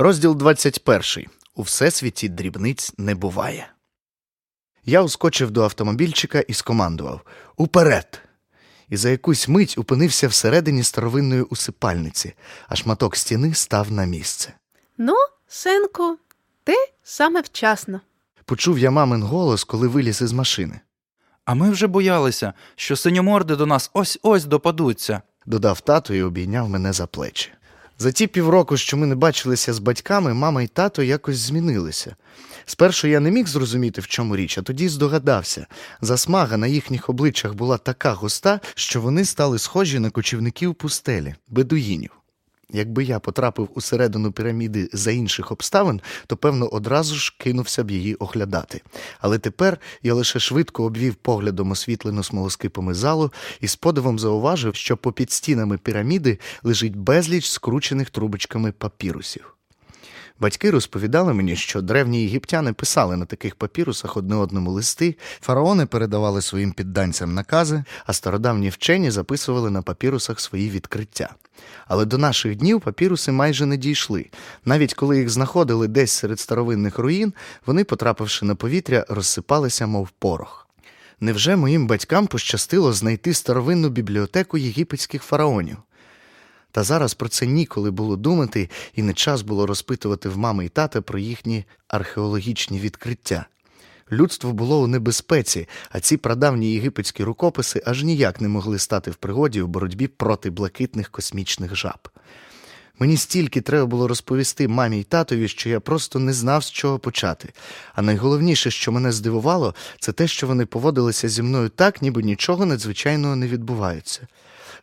Розділ 21. У всесвіті дрібниць не буває. Я ускочив до автомобільчика і скомандував Уперед! І за якусь мить опинився всередині старовинної усипальниці, а шматок стіни став на місце. Ну, синку, ти саме вчасно. Почув я мамин голос, коли виліз із машини. А ми вже боялися, що синьоморди до нас ось ось допадуться. Додав тато і обійняв мене за плечі. За ті півроку, що ми не бачилися з батьками, мама і тато якось змінилися. Спершу я не міг зрозуміти, в чому річ, а тоді здогадався. Засмага на їхніх обличчях була така густа, що вони стали схожі на кочівників пустелі, бедуїнів. Якби я потрапив усередину піраміди за інших обставин, то певно одразу ж кинувся б її оглядати. Але тепер я лише швидко обвів поглядом освітлену смолоскипами залу і з подивом зауважив, що попід стінами піраміди лежить безліч скручених трубочками папірусів. Батьки розповідали мені, що древні єгиптяни писали на таких папірусах одне одному листи, фараони передавали своїм підданцям накази, а стародавні вчені записували на папірусах свої відкриття. Але до наших днів папіруси майже не дійшли. Навіть коли їх знаходили десь серед старовинних руїн, вони, потрапивши на повітря, розсипалися, мов порох. Невже моїм батькам пощастило знайти старовинну бібліотеку єгипетських фараонів? Та зараз про це ніколи було думати, і не час було розпитувати в мами і тата про їхні археологічні відкриття. Людство було у небезпеці, а ці прадавні єгипетські рукописи аж ніяк не могли стати в пригоді у боротьбі проти блакитних космічних жаб. Мені стільки треба було розповісти мамі й татові, що я просто не знав, з чого почати. А найголовніше, що мене здивувало, це те, що вони поводилися зі мною так, ніби нічого надзвичайного не відбувається.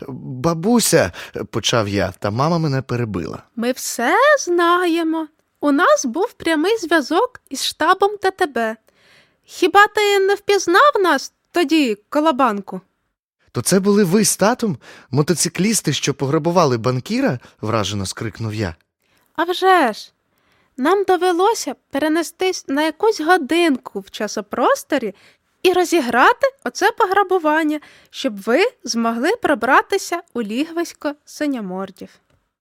Бабуся, почав я, та мама мене перебила. Ми все знаємо. У нас був прямий зв'язок із штабом ТТБ. Хіба ти не впізнав нас тоді, колобанку? То це були ви з татом, мотоциклісти, що пограбували банкіра? вражено скрикнув я. А вже ж, нам довелося перенестись на якусь годинку в часопросторі і розіграти оце пограбування, щоб ви змогли пробратися у лігвисько синьомордів.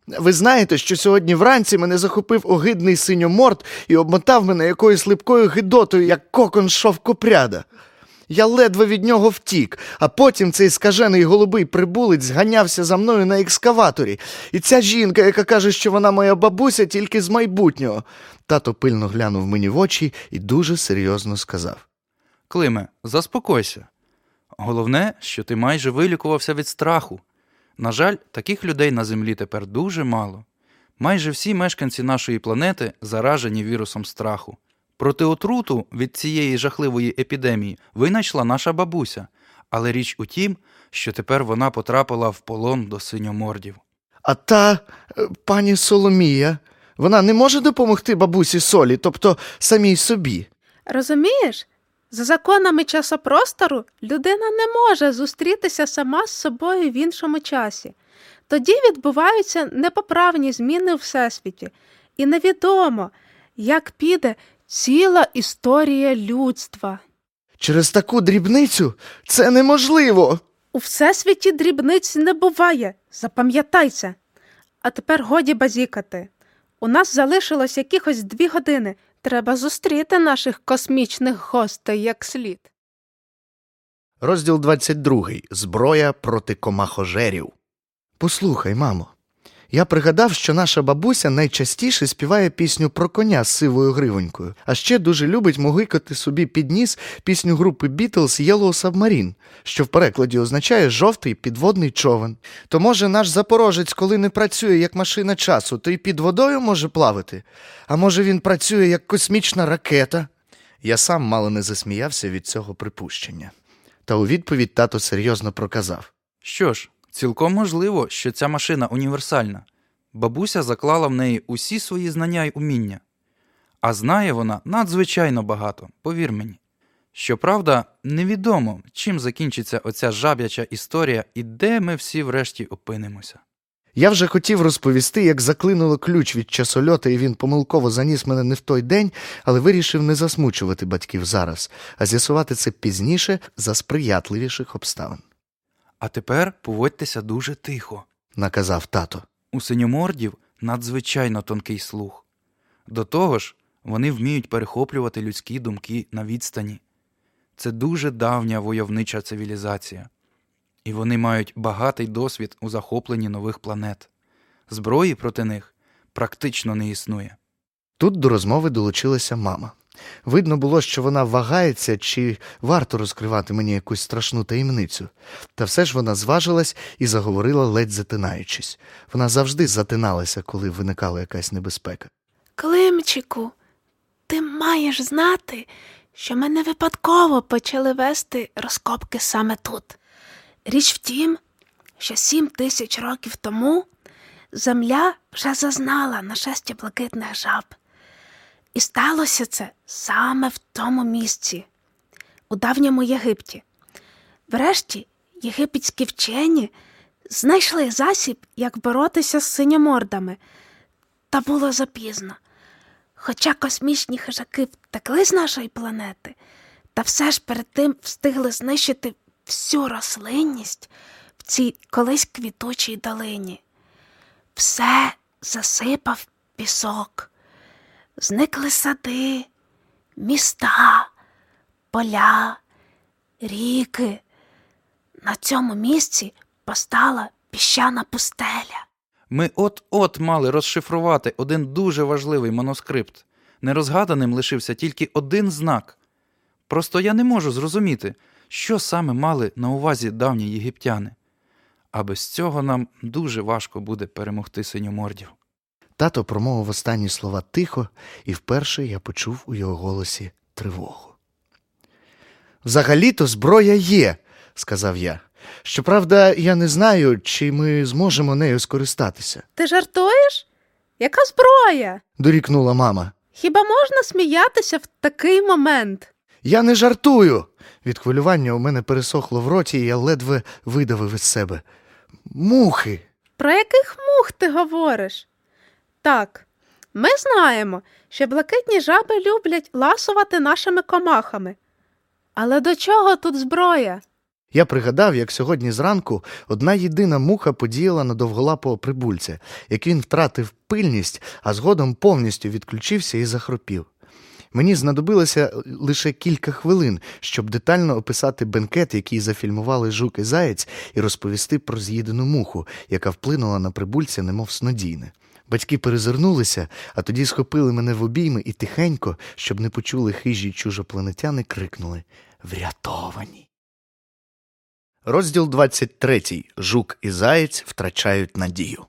Ви знаєте, що сьогодні вранці мене захопив огидний синьоморд і обмотав мене якоюсь липкою гидотою, як кокон шовкопряда. Я ледве від нього втік, а потім цей скажений голубий прибулець зганявся за мною на екскаваторі. І ця жінка, яка каже, що вона моя бабуся, тільки з майбутнього. Тато пильно глянув мені в очі і дуже серйозно сказав. Климе, заспокойся. Головне, що ти майже вилікувався від страху. На жаль, таких людей на землі тепер дуже мало. Майже всі мешканці нашої планети заражені вірусом страху. Проти отруту від цієї жахливої епідемії винайшла наша бабуся, але річ у тім, що тепер вона потрапила в полон до синьомордів. А та е, пані Соломія, вона не може допомогти бабусі солі, тобто самій собі. Розумієш? За законами часопростору людина не може зустрітися сама з собою в іншому часі. Тоді відбуваються непоправні зміни у всесвіті, і невідомо, як піде ціла історія людства. Через таку дрібницю це неможливо. У всесвіті дрібниць не буває, запам'ятай це. А тепер годі базікати. У нас залишилось якихось дві години. Треба зустріти наших космічних гостей як слід. Розділ 22. Зброя проти комахожерів. Послухай, мамо. Я пригадав, що наша бабуся найчастіше співає пісню про коня з сивою гривонькою, а ще дуже любить могикати собі під ніс пісню групи Beatles Yellow Submarine, що в перекладі означає жовтий підводний човен. То може наш запорожець, коли не працює як машина часу, то й під водою може плавати? А може він працює як космічна ракета? Я сам мало не засміявся від цього припущення. Та у відповідь тато серйозно проказав. Що ж, цілком можливо, що ця машина універсальна. Бабуся заклала в неї усі свої знання й уміння. А знає вона надзвичайно багато, повір мені. Щоправда, невідомо, чим закінчиться оця жаб'яча історія і де ми всі врешті опинимося. Я вже хотів розповісти, як заклинуло ключ від часольота, і він помилково заніс мене не в той день, але вирішив не засмучувати батьків зараз, а з'ясувати це пізніше за сприятливіших обставин. А тепер поводьтеся дуже тихо. Наказав тато. У синьомордів надзвичайно тонкий слух. До того ж, вони вміють перехоплювати людські думки на відстані. Це дуже давня войовнича цивілізація, і вони мають багатий досвід у захопленні нових планет. Зброї проти них практично не існує. Тут до розмови долучилася мама. Видно було, що вона вагається, чи варто розкривати мені якусь страшну таємницю. Та все ж вона зважилась і заговорила, ледь затинаючись. Вона завжди затиналася, коли виникала якась небезпека. Климчику, ти маєш знати, що ми не випадково почали вести розкопки саме тут. Річ в тім, що сім тисяч років тому земля вже зазнала нашестя блакитних жаб. І сталося це саме в тому місці, у давньому Єгипті. Врешті єгипетські вчені знайшли засіб, як боротися з синьомордами, та було запізно. Хоча космічні хижаки втекли з нашої планети, та все ж перед тим встигли знищити всю рослинність в цій колись квітучій долині. Все засипав пісок, зникли сади, міста, поля, ріки. На цьому місці постала піщана пустеля. Ми от-от мали розшифрувати один дуже важливий манускрипт. Нерозгаданим лишився тільки один знак. Просто я не можу зрозуміти, що саме мали на увазі давні єгиптяни. А без цього нам дуже важко буде перемогти синьомордів. Тато промовив останні слова тихо, і вперше я почув у його голосі тривогу. Взагалі-то зброя є, сказав я. Щоправда, я не знаю, чи ми зможемо нею скористатися, Ти жартуєш? Яка зброя? дорікнула мама. Хіба можна сміятися в такий момент? Я не жартую. Від хвилювання у мене пересохло в роті, і я ледве видавив із себе. Мухи. Про яких мух ти говориш? Так, ми знаємо, що блакитні жаби люблять ласувати нашими комахами. Але до чого тут зброя? Я пригадав, як сьогодні зранку одна єдина муха подіяла на довголапого прибульця, як він втратив пильність, а згодом повністю відключився і захропів. Мені знадобилося лише кілька хвилин, щоб детально описати бенкет, який зафільмували жук і заєць, і розповісти про з'їдену муху, яка вплинула на прибульця, немов снодійне. Батьки перезирнулися, а тоді схопили мене в обійми і тихенько, щоб не почули хижі чужопланетяни, крикнули Врятовані. Розділ 23. Жук і заєць втрачають надію.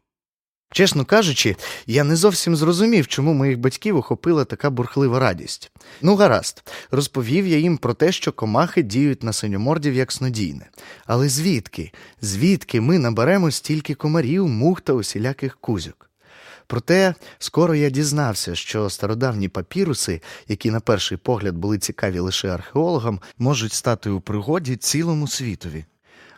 Чесно кажучи, я не зовсім зрозумів, чому моїх батьків охопила така бурхлива радість. Ну, гаразд, розповів я їм про те, що комахи діють на синьомордів як снодійне. Але звідки? Звідки ми наберемо стільки комарів, мух та усіляких кузьок? Проте скоро я дізнався, що стародавні папіруси, які на перший погляд були цікаві лише археологам, можуть стати у пригоді цілому світові.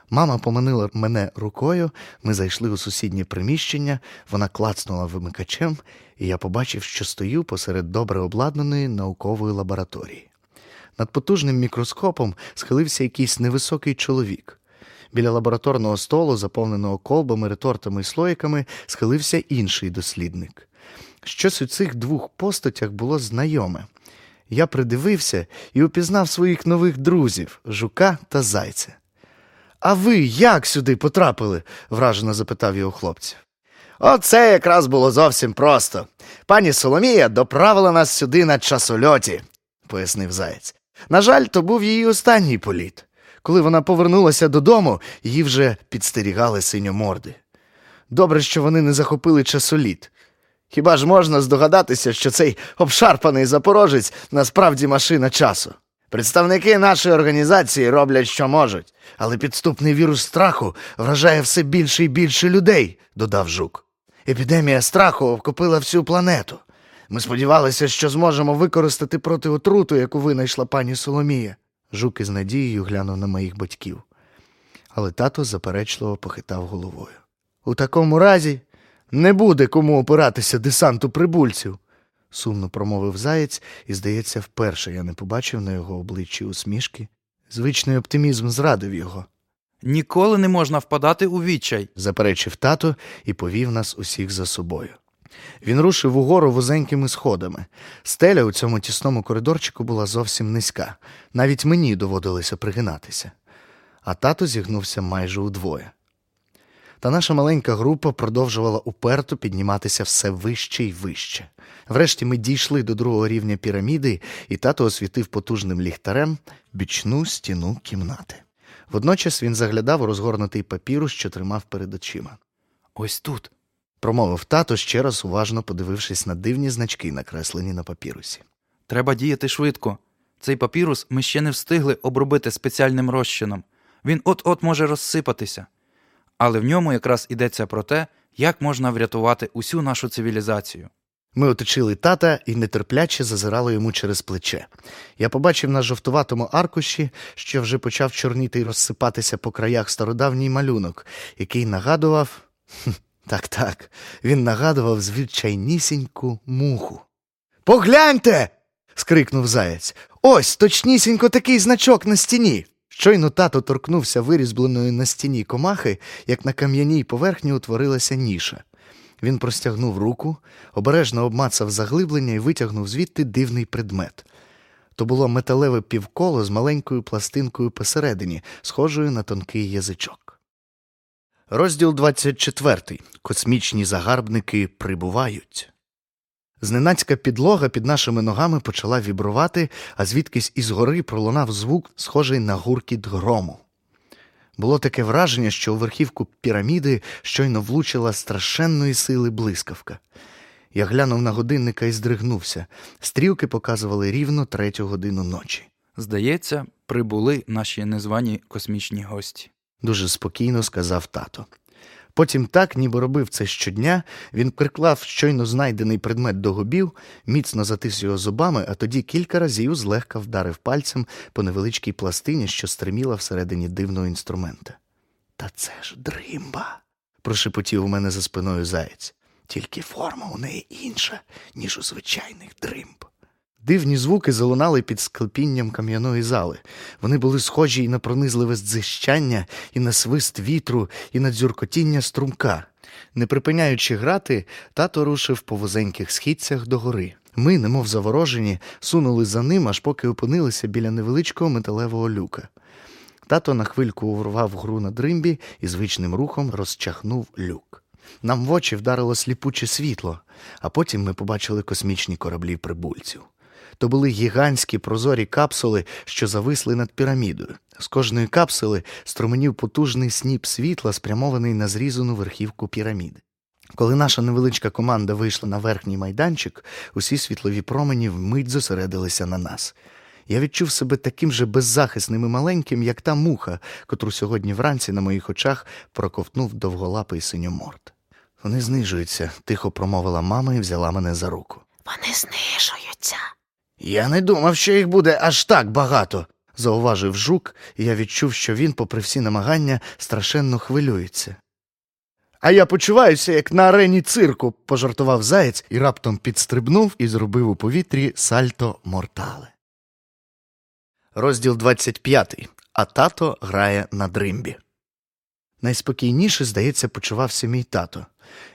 Мама поманила мене рукою, ми зайшли у сусіднє приміщення, вона клацнула вимикачем, і я побачив, що стою посеред добре обладнаної наукової лабораторії. Над потужним мікроскопом схилився якийсь невисокий чоловік. Біля лабораторного столу, заповненого колбами, ретортами і слоїками, схилився інший дослідник. Щось у цих двох постатях було знайоме. Я придивився і упізнав своїх нових друзів жука та зайця. А ви як сюди потрапили? вражено запитав його хлопців. Оце якраз було зовсім просто. Пані Соломія доправила нас сюди на часольоті, пояснив заєць. На жаль, то був її останній політ. Коли вона повернулася додому, її вже підстерігали синьоморди. Добре, що вони не захопили часоліт. Хіба ж можна здогадатися, що цей обшарпаний запорожець насправді машина часу? Представники нашої організації роблять, що можуть, але підступний вірус страху вражає все більше і більше людей, додав жук. Епідемія страху обкопила всю планету. Ми сподівалися, що зможемо використати проти отруту, яку винайшла пані Соломія. Жук із надією глянув на моїх батьків. Але тато заперечливо похитав головою. У такому разі не буде кому опиратися десанту прибульців, сумно промовив заєць, і, здається, вперше я не побачив на його обличчі усмішки. Звичний оптимізм зрадив його, Ніколи не можна впадати у відчай. заперечив тато і повів нас усіх за собою. Він рушив угору вузенькими сходами. Стеля у цьому тісному коридорчику була зовсім низька. Навіть мені доводилося пригинатися. А тато зігнувся майже удвоє. Та наша маленька група продовжувала уперто підніматися все вище і вище. Врешті ми дійшли до другого рівня піраміди, і тато освітив потужним ліхтарем бічну стіну кімнати. Водночас він заглядав у розгорнутий папірус, що тримав перед очима. Ось тут. Промовив тато, ще раз уважно подивившись на дивні значки, накреслені на папірусі. Треба діяти швидко. Цей папірус ми ще не встигли обробити спеціальним розчином. Він от-от може розсипатися. Але в ньому якраз ідеться про те, як можна врятувати усю нашу цивілізацію. Ми оточили тата і нетерпляче зазирали йому через плече. Я побачив на жовтуватому аркуші, що вже почав чорніти й розсипатися по краях стародавній малюнок, який нагадував. Так, так, він нагадував звичайнісіньку муху. Погляньте. скрикнув заєць. Ось точнісінько такий значок на стіні. Щойно тато торкнувся вирізбленої на стіні комахи, як на кам'яній поверхні утворилася ніша. Він простягнув руку, обережно обмацав заглиблення і витягнув звідти дивний предмет. То було металеве півколо з маленькою пластинкою посередині, схожою на тонкий язичок. Розділ 24. Космічні загарбники прибувають. Зненацька підлога під нашими ногами почала вібрувати, а звідкись із гори пролунав звук, схожий на гуркіт грому. Було таке враження, що у верхівку піраміди щойно влучила страшенної сили блискавка. Я глянув на годинника і здригнувся. Стрілки показували рівно третю годину ночі. Здається, прибули наші незвані космічні гості. Дуже спокійно сказав тато. Потім так, ніби робив це щодня, він приклав щойно знайдений предмет до губів, міцно затис його зубами, а тоді кілька разів злегка вдарив пальцем по невеличкій пластині, що стриміла всередині дивного інструмента. Та це ж дримба. прошепотів у мене за спиною заєць. Тільки форма у неї інша, ніж у звичайних дримб. Дивні звуки залунали під склепінням кам'яної зали. Вони були схожі і на пронизливе здзищання, і на свист вітру, і на дзюркотіння струмка. Не припиняючи грати, тато рушив по вузеньких східцях до гори. Ми, немов заворожені, сунули за ним, аж поки опинилися біля невеличкого металевого люка. Тато на хвильку урвав гру на дримбі і звичним рухом розчахнув люк. Нам в очі вдарило сліпуче світло, а потім ми побачили космічні кораблі прибульців. То були гігантські прозорі капсули, що зависли над пірамідою. З кожної капсули струменів потужний сніп світла, спрямований на зрізану верхівку піраміди. Коли наша невеличка команда вийшла на верхній майданчик, усі світлові промені вмить зосередилися на нас. Я відчув себе таким же беззахисним і маленьким, як та муха, котру сьогодні вранці на моїх очах проковтнув довголапий синьоморд. Вони знижуються, тихо промовила мама і взяла мене за руку. Вони знижуються. Я не думав, що їх буде аж так багато, зауважив жук, і я відчув, що він, попри всі намагання, страшенно хвилюється. А я почуваюся, як на арені цирку, пожартував заєць і раптом підстрибнув і зробив у повітрі сальто мортале. Розділ 25. А тато грає на дримбі. Найспокійніше, здається, почувався мій тато.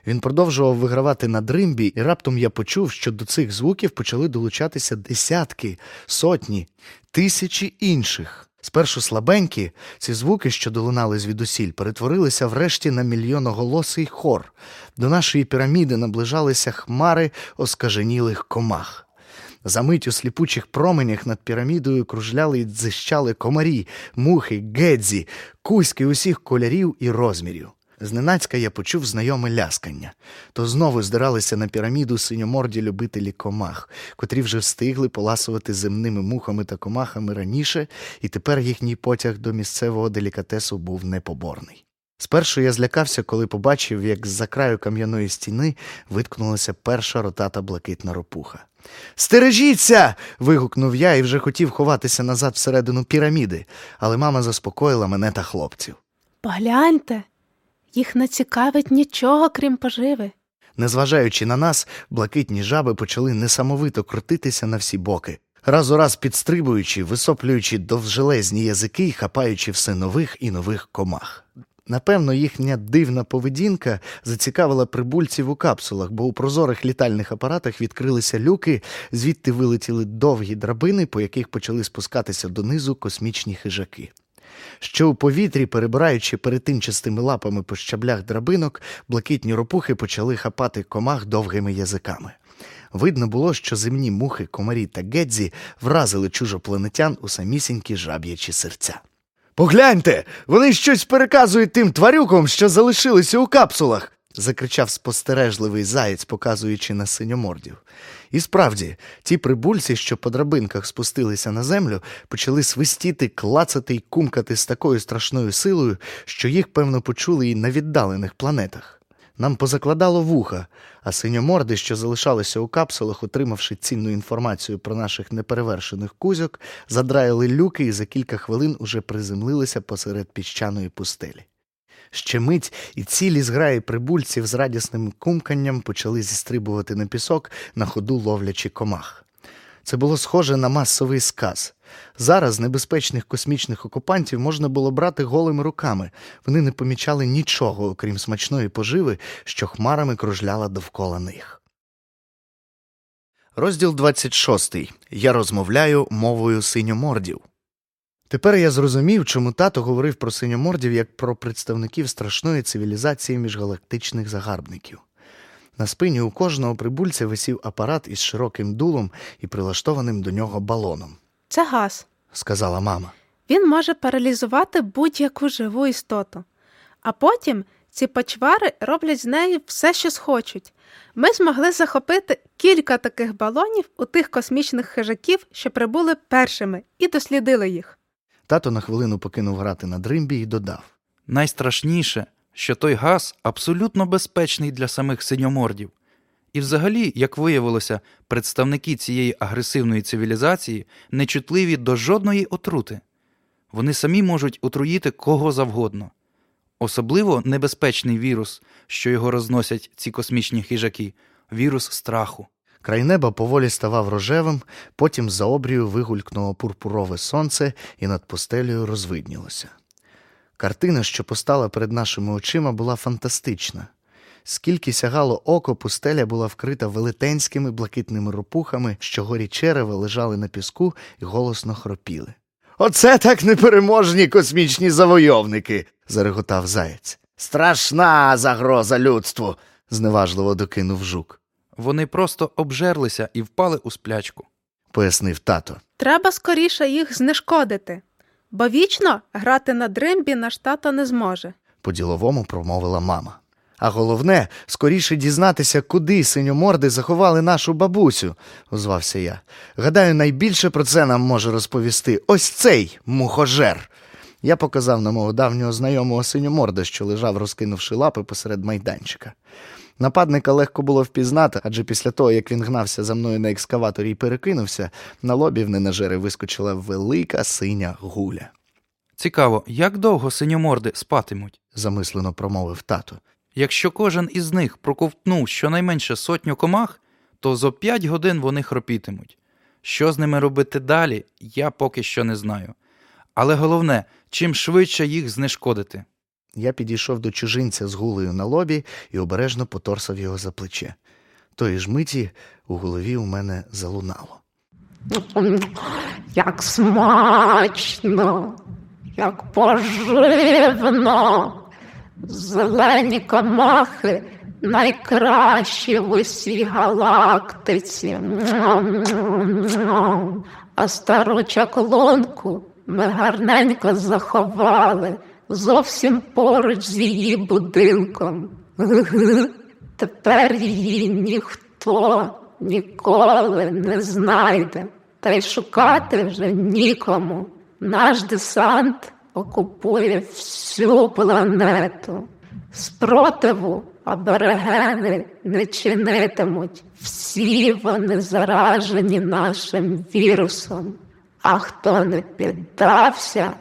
Він продовжував вигравати на дримбі, і раптом я почув, що до цих звуків почали долучатися десятки, сотні, тисячі інших. Спершу слабенькі, ці звуки, що долунали звідусіль, перетворилися врешті на мільйоноголосий хор. До нашої піраміди наближалися хмари оскаженілих комах. Замить у сліпучих променях над пірамідою кружляли й дзищали комарі, мухи, гедзі, кузьки усіх кольорів і розмірів. Зненацька я почув знайоме ляскання. То знову здиралися на піраміду синьоморді любителі комах, котрі вже встигли поласувати земними мухами та комахами раніше, і тепер їхній потяг до місцевого делікатесу був непоборний. Спершу я злякався, коли побачив, як з-за краю кам'яної стіни виткнулася перша ротата блакитна ропуха. Стережіться. вигукнув я і вже хотів ховатися назад всередину піраміди, але мама заспокоїла мене та хлопців. Погляньте, їх не цікавить нічого, крім поживи. Незважаючи на нас, блакитні жаби почали несамовито крутитися на всі боки, раз у раз підстрибуючи, висоплюючи довжелезні язики й хапаючи все нових і нових комах. Напевно, їхня дивна поведінка зацікавила прибульців у капсулах, бо у прозорих літальних апаратах відкрилися люки, звідти вилетіли довгі драбини, по яких почали спускатися донизу космічні хижаки. Що у повітрі, перебираючи перетинчастими лапами по щаблях драбинок, блакитні ропухи почали хапати комах довгими язиками. Видно було, що земні мухи, комарі та гедзі вразили чужопланетян у самісінькі жаб'ячі серця. Погляньте, вони щось переказують тим тварюкам, що залишилися у капсулах. закричав спостережливий заєць, показуючи на синьомордів. І справді, ті прибульці, що по драбинках спустилися на землю, почали свистіти, клацати й кумкати з такою страшною силою, що їх, певно, почули і на віддалених планетах. Нам позакладало вуха, а синьоморди, що залишалися у капсулах, отримавши цінну інформацію про наших неперевершених кузьок, задраїли люки і за кілька хвилин уже приземлилися посеред піщаної пустелі. Ще мить і цілі зграї прибульців з радісним кумканням почали зістрибувати на пісок, на ходу ловлячи комах. Це було схоже на масовий сказ. Зараз небезпечних космічних окупантів можна було брати голими руками. Вони не помічали нічого, окрім смачної поживи, що хмарами кружляла довкола них. Розділ 26. Я розмовляю мовою синьомордів. Тепер я зрозумів, чому тато говорив про синьомордів як про представників страшної цивілізації міжгалактичних загарбників. На спині у кожного прибульця висів апарат із широким дулом і прилаштованим до нього балоном, Це газ. сказала мама. Він може паралізувати будь-яку живу істоту. А потім ці почвари роблять з нею все, що схочуть. Ми змогли захопити кілька таких балонів у тих космічних хижаків, що прибули першими, і дослідили їх. Тато на хвилину покинув грати на дримбі і додав. Найстрашніше, що той газ абсолютно безпечний для самих синьомордів. І взагалі, як виявилося, представники цієї агресивної цивілізації нечутливі до жодної отрути. Вони самі можуть отруїти кого завгодно. Особливо небезпечний вірус, що його розносять ці космічні хижаки вірус страху. Край неба поволі ставав рожевим, потім за обрію вигулькнуло пурпурове сонце і над пустелею розвиднілося. Картина, що постала перед нашими очима, була фантастична. Скільки сягало око, пустеля була вкрита велетенськими блакитними ропухами, що горі черева лежали на піску і голосно хропіли. Оце так непереможні космічні завойовники. зареготав заєць. Страшна загроза людству. зневажливо докинув жук, Вони просто обжерлися і впали у сплячку. пояснив тато. Треба скоріше їх знешкодити, бо вічно грати на дримбі наш тато не зможе. по-діловому промовила мама. А головне, скоріше дізнатися, куди синьоморди заховали нашу бабусю, озвався я. Гадаю, найбільше про це нам може розповісти ось цей мухожер. Я показав на мого давнього знайомого синьоморда, що лежав, розкинувши лапи посеред майданчика. Нападника легко було впізнати, адже після того, як він гнався за мною на екскаваторі і перекинувся, на лобі в ненажери вискочила велика синя гуля, Цікаво, як довго синьоморди спатимуть? замислено промовив тато. Якщо кожен із них проковтнув щонайменше сотню комах, то зо п'ять годин вони хропітимуть. Що з ними робити далі, я поки що не знаю. Але головне, чим швидше їх знешкодити. Я підійшов до чужинця з гулею на лобі і обережно поторсав його за плече. Тої ж миті у голові у мене залунало. Як смачно, як поживно. Зелені комахи найкращі в усій галактиці. А стару чаклунку ми гарненько заховали зовсім поруч з її будинком. Тепер її ніхто ніколи не знайде, та й шукати вже нікому. Наш десант окупує всю планету. Спротиву аборигени не чинитимуть. Всі вони заражені нашим вірусом. А хто не піддався,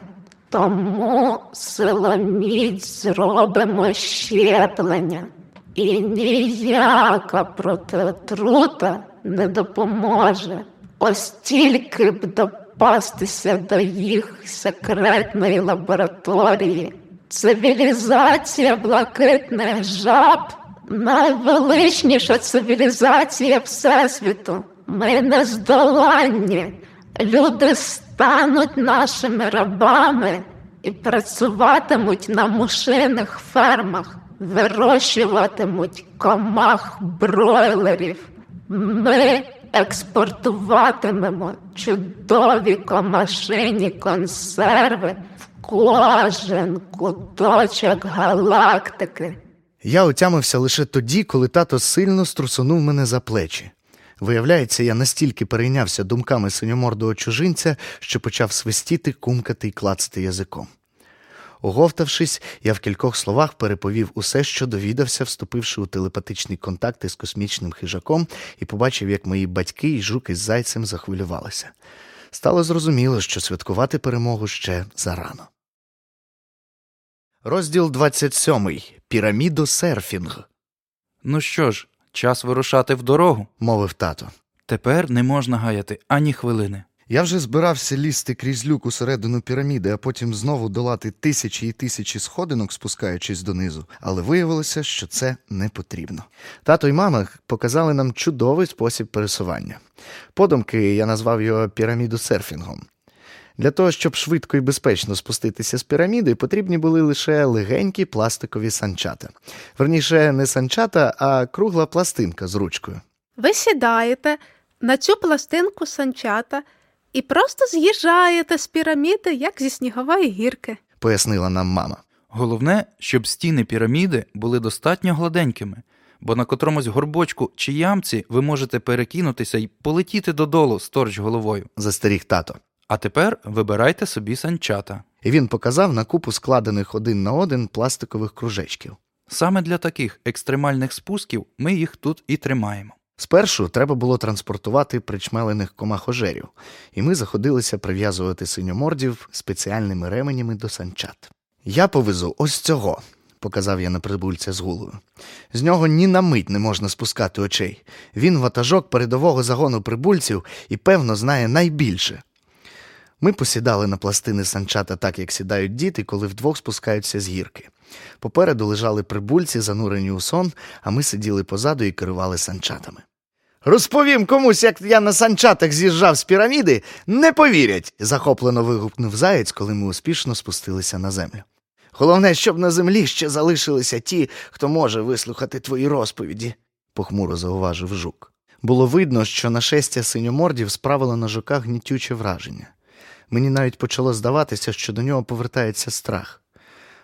тому силоміць зробимо щеплення. І ніяка протиотрута не допоможе. Ось тільки б допастися до їх секретної лабораторії, Цивілізація блакитних жаб найвеличніша цивілізація Всесвіту. Ми нездоланні. Люди стануть нашими рабами і працюватимуть на мушиних фермах, вирощуватимуть комах бройлерів. Ми експортуватимемо чудові комашині консерви в кожен куточок галактики. Я отямився лише тоді, коли тато сильно струсунув мене за плечі. Виявляється, я настільки перейнявся думками синьомордого чужинця, що почав свистіти, кумкати й клацати язиком. Оговтавшись, я в кількох словах переповів усе, що довідався, вступивши у телепатичний контакт із космічним хижаком, і побачив, як мої батьки і жуки з зайцем захвилювалися. Стало зрозуміло, що святкувати перемогу ще зарано. Розділ 27. Пірамідосерфінг, Ну що ж, час вирушати в дорогу. мовив тато. Тепер не можна гаяти ані хвилини. Я вже збирався лізти крізь люк усередину піраміди, а потім знову долати тисячі і тисячі сходинок, спускаючись донизу, але виявилося, що це не потрібно. Тато й мама показали нам чудовий спосіб пересування. Подумки я назвав його пірамідосерфінгом. Для того, щоб швидко і безпечно спуститися з піраміди, потрібні були лише легенькі пластикові санчата. Верніше, не санчата, а кругла пластинка з ручкою. Ви сідаєте на цю пластинку санчата і просто з'їжджаєте з піраміди, як зі снігової гірки. Пояснила нам мама. Головне, щоб стіни піраміди були достатньо гладенькими, бо на котромусь горбочку чи ямці ви можете перекинутися і полетіти додолу сторч головою. Застеріг тато. А тепер вибирайте собі санчата. І він показав на купу складених один на один пластикових кружечків. Саме для таких екстремальних спусків ми їх тут і тримаємо. Спершу треба було транспортувати причмелених комахожерів, і ми заходилися прив'язувати синьомордів спеціальними ременями до санчат. Я повезу ось цього, показав я на прибульця з гулою. З нього ні на мить не можна спускати очей. Він ватажок передового загону прибульців і, певно, знає найбільше. Ми посідали на пластини санчата так, як сідають діти, коли вдвох спускаються з гірки. Попереду лежали прибульці, занурені у сон, а ми сиділи позаду і керували санчатами. Розповім комусь, як я на санчатах з'їжджав з піраміди, не повірять, захоплено вигукнув заєць, коли ми успішно спустилися на землю. Головне, щоб на землі ще залишилися ті, хто може вислухати твої розповіді, похмуро зауважив жук. Було видно, що нашестя синьомордів справило на жука гнітюче враження. Мені навіть почало здаватися, що до нього повертається страх.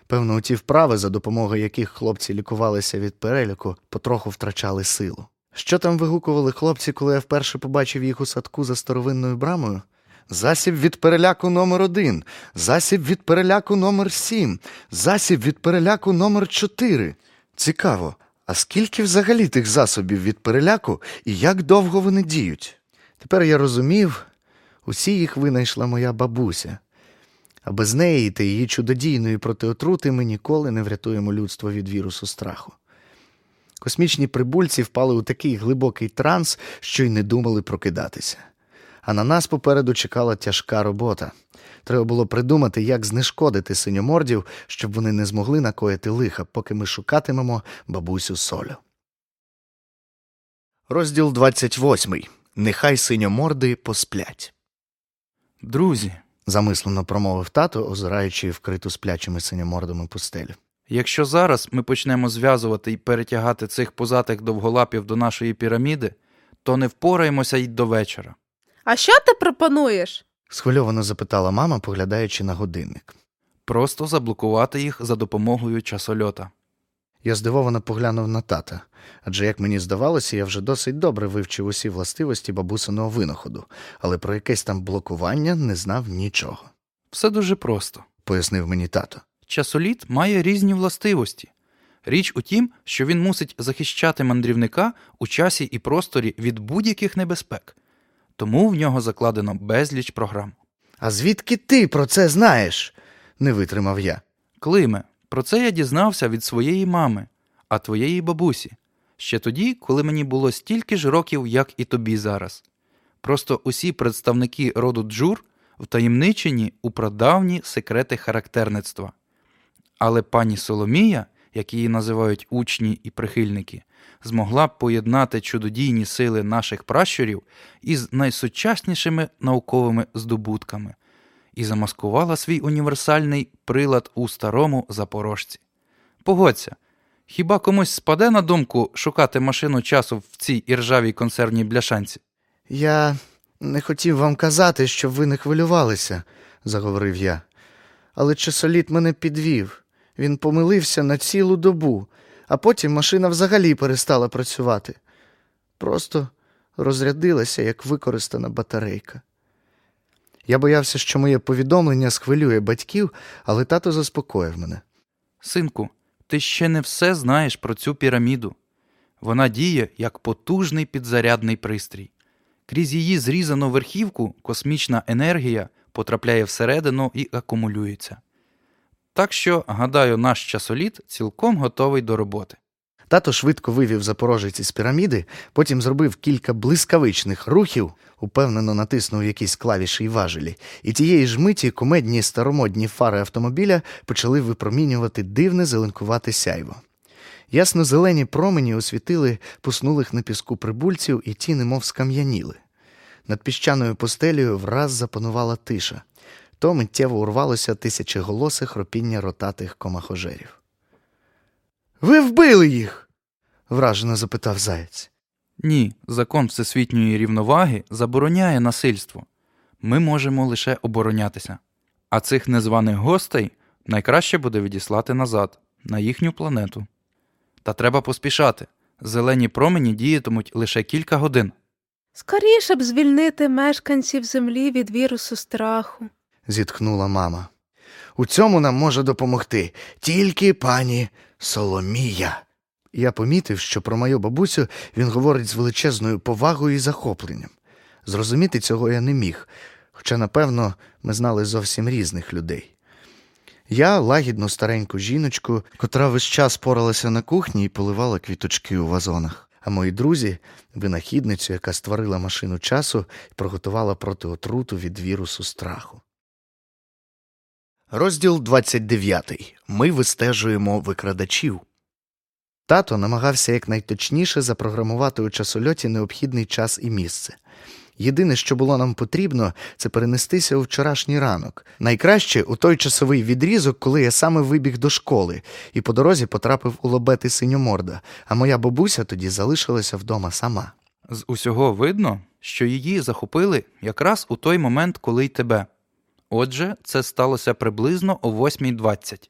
Певно, у ті вправи, за допомогою яких хлопці лікувалися від переляку, потроху втрачали силу. Що там вигукували хлопці, коли я вперше побачив їх у садку за старовинною брамою? Засіб від переляку номер один, засіб від переляку номер сім, засіб від переляку номер чотири. Цікаво, а скільки взагалі тих засобів від переляку і як довго вони діють? Тепер я розумів, усі їх винайшла моя бабуся. А без неї та її чудодійної протиотрути ми ніколи не врятуємо людство від вірусу страху. Космічні прибульці впали у такий глибокий транс, що й не думали прокидатися. А на нас попереду чекала тяжка робота. Треба було придумати, як знешкодити синьомордів, щоб вони не змогли накоїти лиха, поки ми шукатимемо бабусю солю. Розділ 28. Нехай синьоморди посплять. Друзі, замислено промовив тато, озираючи вкриту сплячими синьомордами пустелю. якщо зараз ми почнемо зв'язувати і перетягати цих позатих довголапів до нашої піраміди, то не впораємося й до вечора. А що ти пропонуєш? схвильовано запитала мама, поглядаючи на годинник. Просто заблокувати їх за допомогою часольота. Я здивовано поглянув на тата, адже, як мені здавалося, я вже досить добре вивчив усі властивості бабусиного винаходу, але про якесь там блокування не знав нічого, Все дуже просто. пояснив мені тато. Часоліт має різні властивості. Річ у тім, що він мусить захищати мандрівника у часі і просторі від будь-яких небезпек, тому в нього закладено безліч програм. А звідки ти про це знаєш? не витримав я. Климе, про це я дізнався від своєї мами, а твоєї бабусі, ще тоді, коли мені було стільки ж років, як і тобі зараз. Просто усі представники роду джур втаємничені у прадавні секрети характерництва. Але пані Соломія, як її називають учні і прихильники, змогла б поєднати чудодійні сили наших пращурів із найсучаснішими науковими здобутками і замаскувала свій універсальний прилад у старому запорожці. Погодься, хіба комусь спаде на думку шукати машину часу в цій іржавій консервній бляшанці? Я не хотів вам казати, щоб ви не хвилювалися, заговорив я. Але часоліт мене підвів. Він помилився на цілу добу, а потім машина взагалі перестала працювати. Просто розрядилася, як використана батарейка. Я боявся, що моє повідомлення схвилює батьків, але тато заспокоїв мене. Синку, ти ще не все знаєш про цю піраміду. Вона діє як потужний підзарядний пристрій. Крізь її зрізану верхівку космічна енергія потрапляє всередину і акумулюється. Так що, гадаю, наш часоліт цілком готовий до роботи. Тато швидко вивів запорожець із піраміди, потім зробив кілька блискавичних рухів, упевнено натиснув якісь клавіші й важелі, і тієї ж миті кумедні старомодні фари автомобіля почали випромінювати дивне зеленкувате сяйво. Ясно-зелені промені освітили поснулих на піску прибульців, і ті немов скам'яніли. Над піщаною постелею враз запанувала тиша. То миттєво урвалося тисячеголосе хропіння ротатих комахожерів. Ви вбили їх? вражено запитав заєць. Ні, закон всесвітньої рівноваги забороняє насильство. Ми можемо лише оборонятися. А цих незваних гостей найкраще буде відіслати назад, на їхню планету. Та треба поспішати. Зелені промені діятимуть лише кілька годин. Скоріше б звільнити мешканців землі від вірусу страху. зітхнула мама. У цьому нам може допомогти тільки пані Соломія. Я помітив, що про мою бабусю він говорить з величезною повагою і захопленням. Зрозуміти цього я не міг, хоча, напевно, ми знали зовсім різних людей. Я лагідну стареньку жіночку, котра весь час поралася на кухні і поливала квіточки у вазонах. А мої друзі винахідницю, яка створила машину часу і приготувала протиотруту від вірусу страху. Розділ 29. Ми вистежуємо викрадачів. Тато намагався якнайточніше запрограмувати у часольоті необхідний час і місце. Єдине, що було нам потрібно, це перенестися у вчорашній ранок. Найкраще у той часовий відрізок, коли я саме вибіг до школи і по дорозі потрапив у лобети синьоморда, а моя бабуся тоді залишилася вдома сама. З усього видно, що її захопили якраз у той момент, коли й тебе. Отже, це сталося приблизно о 8.20.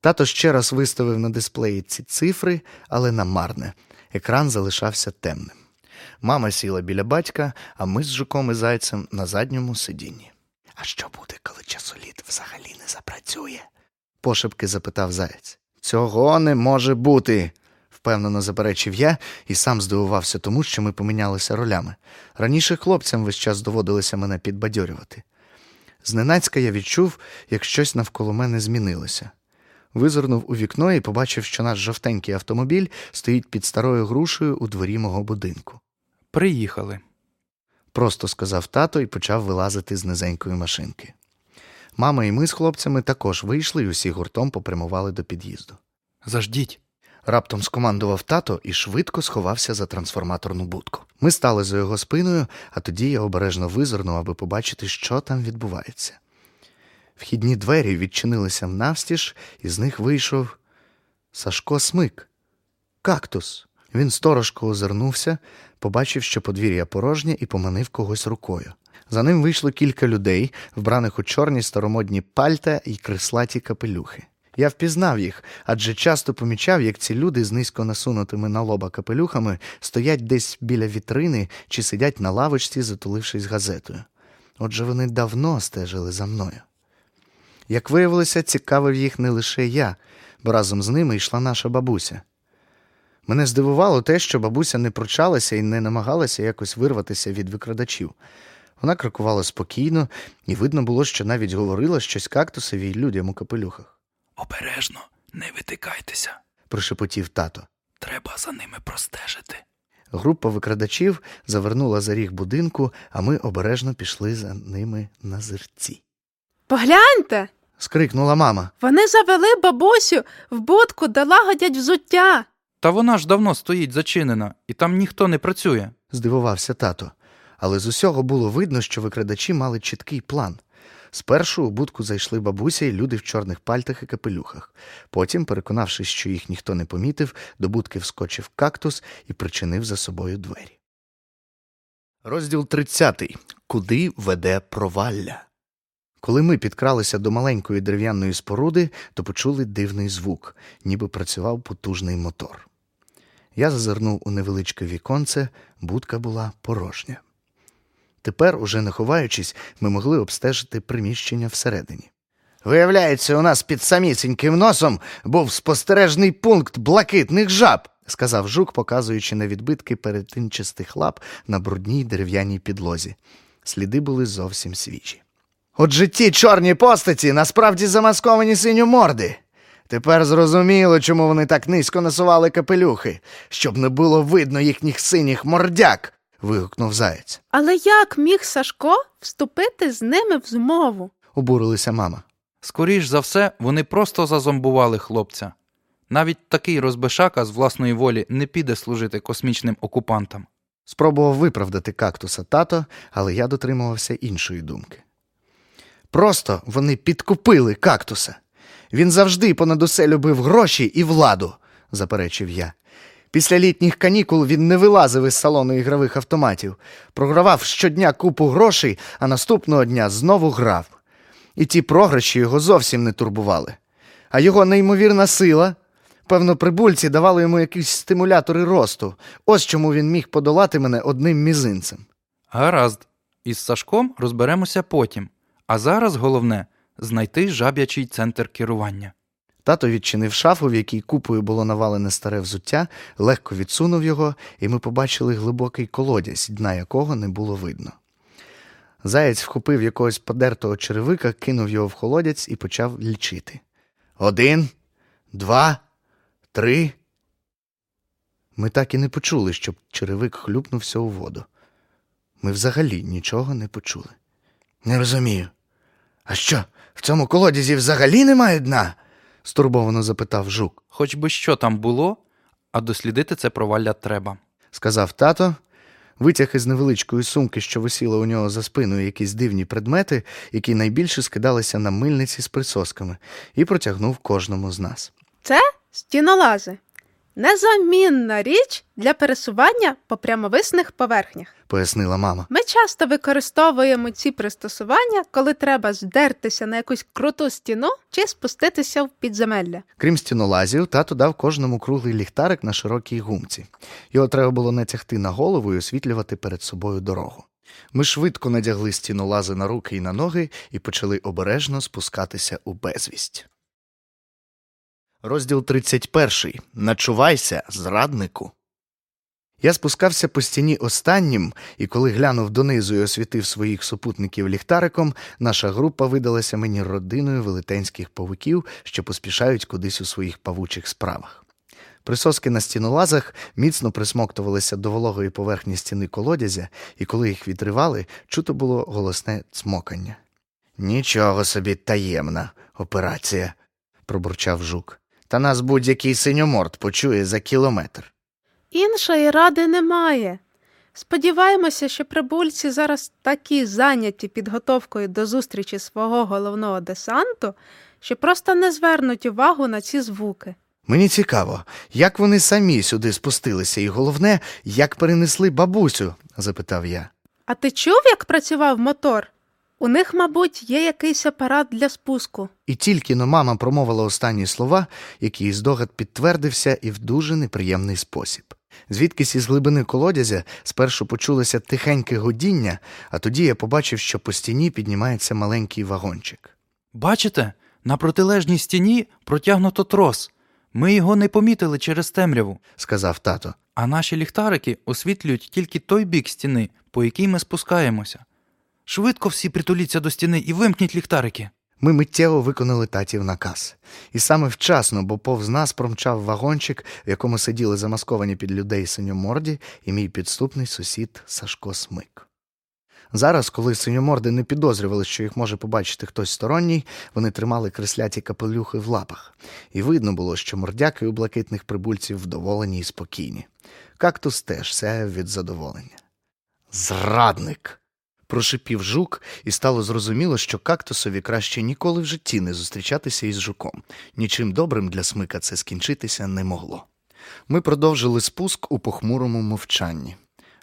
Тато ще раз виставив на дисплеї ці цифри, але намарне. Екран залишався темним. Мама сіла біля батька, а ми з жуком і зайцем на задньому сидінні. А що буде, коли часоліт взагалі не запрацює? пошепки запитав заєць. Цього не може бути, впевнено заперечив я і сам здивувався тому, що ми помінялися ролями. Раніше хлопцям весь час доводилося мене підбадьорювати. Зненацька я відчув, як щось навколо мене змінилося. Визирнув у вікно і побачив, що наш жовтенький автомобіль стоїть під старою грушею у дворі мого будинку. Приїхали. Просто сказав тато і почав вилазити з низенької машинки. Мама і ми з хлопцями також вийшли і усі гуртом попрямували до під'їзду. Заждіть. Раптом скомандував тато і швидко сховався за трансформаторну будку. Ми стали за його спиною, а тоді я обережно визирнув, аби побачити, що там відбувається. Вхідні двері відчинилися навстіж, і з них вийшов Сашко Смик. Кактус. Він сторожко озирнувся, побачив, що подвір'я порожнє, і поманив когось рукою. За ним вийшло кілька людей, вбраних у чорні старомодні пальта і крислаті капелюхи. Я впізнав їх, адже часто помічав, як ці люди з низько насунутими на лоба капелюхами стоять десь біля вітрини чи сидять на лавочці, затулившись газетою. Отже, вони давно стежили за мною. Як виявилося, цікавив їх не лише я, бо разом з ними йшла наша бабуся. Мене здивувало те, що бабуся не пручалася і не намагалася якось вирватися від викрадачів. Вона крокувала спокійно, і видно було, що навіть говорила щось кактусові людям у капелюхах. Обережно, не витикайтеся. Прошепотів тато. Треба за ними простежити. Група викрадачів завернула за ріг будинку, а ми обережно пішли за ними на зерці. Погляньте. скрикнула мама. Вони завели бабусю в будку, де лагодять взуття. Та вона ж давно стоїть зачинена, і там ніхто не працює. здивувався тато. Але з усього було видно, що викрадачі мали чіткий план. Спершу у будку зайшли бабуся і люди в чорних пальтах і капелюхах. Потім, переконавшись, що їх ніхто не помітив, до будки вскочив кактус і причинив за собою двері. Розділ 30. Куди веде провалля? Коли ми підкралися до маленької дерев'яної споруди, то почули дивний звук, ніби працював потужний мотор. Я зазирнув у невеличке віконце, будка була порожня. Тепер, уже не ховаючись, ми могли обстежити приміщення всередині. Виявляється, у нас під самісіньким носом був спостережний пункт блакитних жаб, сказав жук, показуючи на відбитки перетинчастих лап на брудній дерев'яній підлозі. Сліди були зовсім свіжі. Отже, ті чорні постаті насправді замасковані синьоморди. Тепер зрозуміло, чому вони так низько насували капелюхи, щоб не було видно їхніх синіх мордяк. Вигукнув заєць. Але як міг Сашко вступити з ними в змову? Обурилася мама. Скоріш за все, вони просто зазомбували хлопця. Навіть такий розбишака з власної волі не піде служити космічним окупантам. Спробував виправдати кактуса тато, але я дотримувався іншої думки. Просто вони підкупили кактуса. Він завжди понад усе любив гроші і владу, заперечив я. Після літніх канікул він не вилазив із салону ігрових автоматів, програвав щодня купу грошей, а наступного дня знову грав. І ті програші його зовсім не турбували. А його неймовірна сила. Певно, прибульці давали йому якісь стимулятори росту. Ось чому він міг подолати мене одним мізинцем. Гаразд, із Сашком розберемося потім. А зараз головне знайти жаб'ячий центр керування. Тато відчинив шафу, в якій купою було навалене старе взуття, легко відсунув його, і ми побачили глибокий колодязь, дна якого не було видно. Заєць вхопив якогось подертого черевика, кинув його в холодязь і почав лічити. Один, два, три. Ми так і не почули, щоб черевик хлюпнувся у воду. Ми взагалі нічого не почули. Не розумію. А що, в цьому колодязі взагалі немає дна? Стурбовано запитав жук. Хоч би що там було, а дослідити це провалля треба. сказав тато, витяг із невеличкої сумки, що висіла у нього за спиною якісь дивні предмети, які найбільше скидалися на мильниці з присосками, і протягнув кожному з нас. Це стінолази. Незамінна річ для пересування по прямовисних поверхнях. Пояснила мама. Ми часто використовуємо ці пристосування, коли треба здертися на якусь круту стіну чи спуститися в підземелля. Крім стінолазів, тато дав кожному круглий ліхтарик на широкій гумці. Його треба було натягти на голову і освітлювати перед собою дорогу. Ми швидко надягли стінолази на руки і на ноги і почали обережно спускатися у безвість. Розділ 31. Начувайся, зраднику. Я спускався по стіні останнім, і коли глянув донизу і освітив своїх супутників ліхтариком, наша група видалася мені родиною велетенських павуків, що поспішають кудись у своїх павучих справах. Присоски на стінолазах міцно присмоктувалися до вологої поверхні стіни колодязя, і коли їх відривали, чуто було голосне цмокання. Нічого собі таємна операція, пробурчав жук. Та нас будь-який синьоморд почує за кілометр. Іншої ради немає. Сподіваємося, що прибульці зараз такі зайняті підготовкою до зустрічі свого головного десанту, що просто не звернуть увагу на ці звуки. Мені цікаво, як вони самі сюди спустилися, і головне, як перенесли бабусю? запитав я. А ти чув, як працював мотор? У них, мабуть, є якийсь апарат для спуску. І тільки но мама промовила останні слова, який здогад підтвердився і в дуже неприємний спосіб. Звідкись із глибини колодязя спершу почулося тихеньке гудіння, а тоді я побачив, що по стіні піднімається маленький вагончик. Бачите, на протилежній стіні протягнуто трос. Ми його не помітили через темряву, сказав тато. а наші ліхтарики освітлюють тільки той бік стіни, по якій ми спускаємося. Швидко всі притуліться до стіни і вимкніть ліхтарики. Ми миттєво виконали татів наказ. І саме вчасно, бо повз нас промчав вагончик, в якому сиділи замасковані під людей синьоморді і мій підступний сусід Сашко Смик. Зараз, коли синьоморди не підозрювали, що їх може побачити хтось сторонній, вони тримали кресляті капелюхи в лапах, і видно було, що мордяки у блакитних прибульців вдоволені і спокійні. Кактус теж сяяв від задоволення. Зрадник. Прошипів жук, і стало зрозуміло, що кактусові краще ніколи в житті не зустрічатися із жуком. Нічим добрим для смика це скінчитися не могло. Ми продовжили спуск у похмурому мовчанні.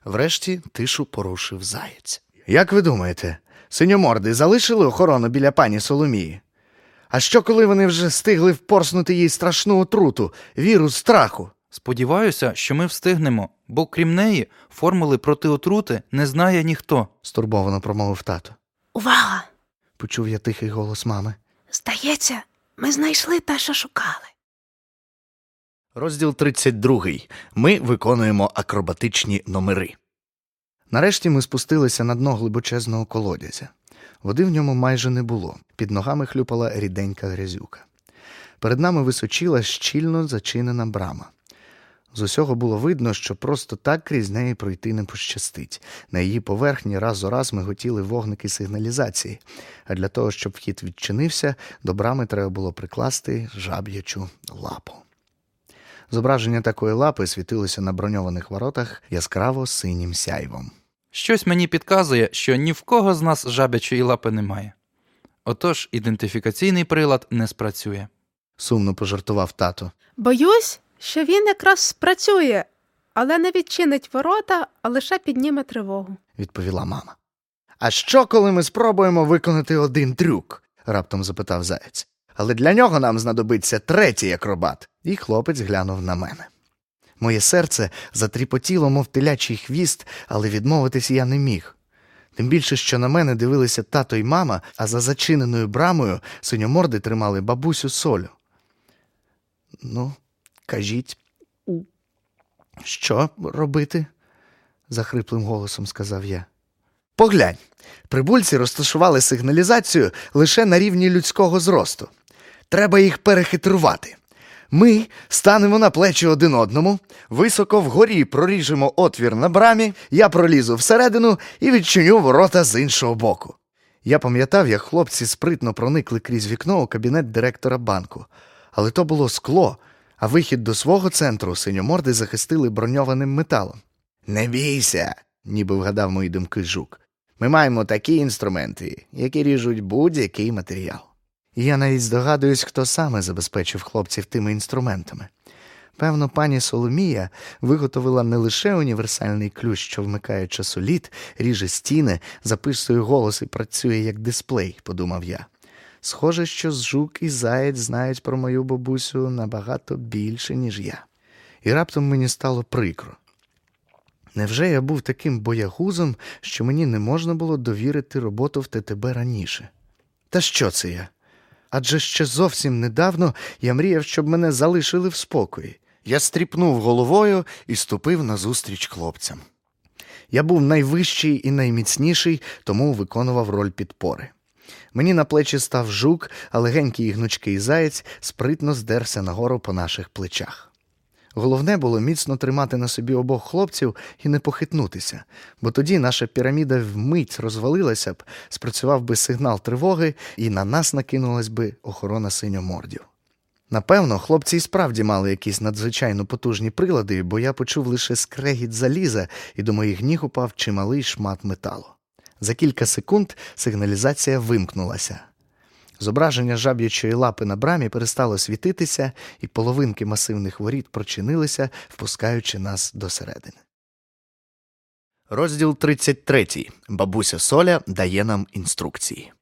Врешті тишу порушив заєць. Як ви думаєте, синьоморди залишили охорону біля пані Соломії? А що, коли вони вже стигли впорснути їй страшну отруту, вірус страху? Сподіваюся, що ми встигнемо, бо крім неї формули проти отрути не знає ніхто. стурбовано промовив тато. Увага! Почув я тихий голос мами. Здається, ми знайшли те, що шукали. Розділ 32. Ми виконуємо акробатичні номери. Нарешті ми спустилися на дно глибочезного колодязя. Води в ньому майже не було. Під ногами хлюпала ріденька грязюка. Перед нами височіла щільно зачинена брама. З усього було видно, що просто так крізь неї пройти не пощастить. На її поверхні раз за раз миготіли вогники сигналізації, а для того, щоб вхід відчинився, до брами треба було прикласти жаб'ячу лапу. Зображення такої лапи світилося на броньованих воротах яскраво синім сяйвом. Щось мені підказує, що ні в кого з нас жабячої лапи немає. Отож, ідентифікаційний прилад не спрацює. Сумно пожартував тато. Боюсь, що він якраз спрацює, але не відчинить ворота, а лише підніме тривогу. відповіла мама. А що, коли ми спробуємо виконати один трюк? раптом запитав заєць. Але для нього нам знадобиться третій акробат. І хлопець глянув на мене. Моє серце затріпотіло, мов телячий хвіст, але відмовитись я не міг. Тим більше, що на мене дивилися тато й мама, а за зачиненою брамою синьоморди тримали бабусю солю. Ну, кажіть, що робити? захриплим голосом сказав я. Поглянь, прибульці розташували сигналізацію лише на рівні людського зросту. Треба їх перехитрувати. Ми станемо на плечі один одному, високо вгорі проріжемо отвір на брамі, я пролізу всередину і відчиню ворота з іншого боку. Я пам'ятав, як хлопці спритно проникли крізь вікно у кабінет директора банку, але то було скло, а вихід до свого центру синьоморди захистили броньованим металом. Не бійся, ніби вгадав мої думки жук. Ми маємо такі інструменти, які ріжуть будь-який матеріал. І я навіть здогадуюсь, хто саме забезпечив хлопців тими інструментами. Певно, пані Соломія виготовила не лише універсальний ключ, що вмикає часоліт, ріже стіни, записує голос і працює як дисплей, подумав я. Схоже, що жук і заєць знають про мою бабусю набагато більше, ніж я. І раптом мені стало прикро. Невже я був таким боягузом, що мені не можна було довірити роботу в ТТБ раніше? Та що це я? Адже ще зовсім недавно я мріяв, щоб мене залишили в спокої. Я стріпнув головою і ступив назустріч хлопцям. Я був найвищий і найміцніший, тому виконував роль підпори. Мені на плечі став жук, а легенький і гнучкий заєць спритно здерся нагору по наших плечах. Головне було міцно тримати на собі обох хлопців і не похитнутися, бо тоді наша піраміда вмить розвалилася б, спрацював би сигнал тривоги, і на нас накинулась би охорона синьомордів. Напевно, хлопці і справді мали якісь надзвичайно потужні прилади, бо я почув лише скрегіт заліза, і до моїх ніг упав чималий шмат металу. За кілька секунд сигналізація вимкнулася. Зображення жаб'ячої лапи на брамі перестало світитися, і половинки масивних воріт прочинилися, впускаючи нас досередини. Розділ 33. Бабуся Соля дає нам інструкції.